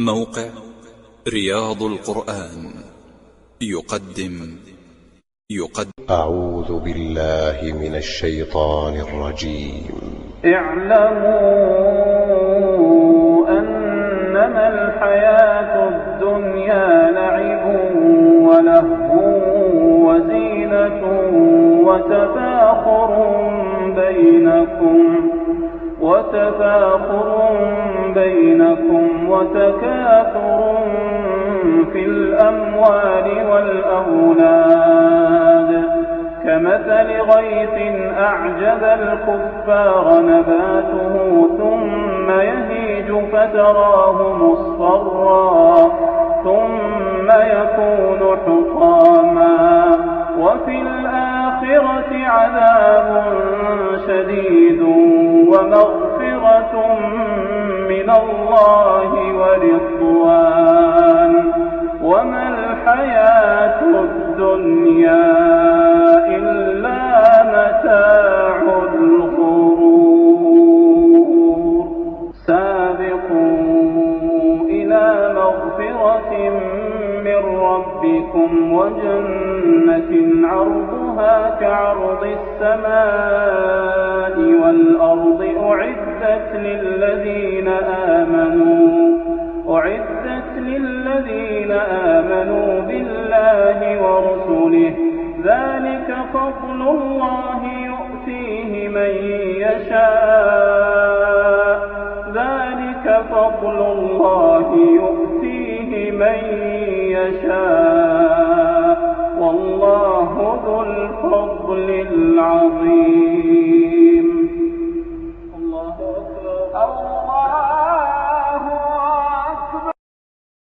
موقع رياض القرآن. يقدم. يقدم. أعوذ بالله من الشيطان الرجيم. اعلموا أنما الحياة الدنيا لعب ولهو وزينة وتفاخر بينكم. وتفاخر بينكم وتكاثر في الأموال والأولاد. كمثل غيث أعجب الكفار نباته ثم يهيج فتراه مصفرا ثم يكون حطاما. وفي الآخرة عذاب شديد من الله ورضوان. وما الحياة الدنيا إلا متاع الغرور. سابقوا إلى مغفرة من ربكم وجنة عرضها كعرض السماء والأرض أعدت للذين آمنوا أعدت للذين آمنوا بالله ورسله. ذلك فضل الله يؤتيه من يشاء. ذلك فضل الله يؤتيه من يشاء. والله ذو الفضل العظيم.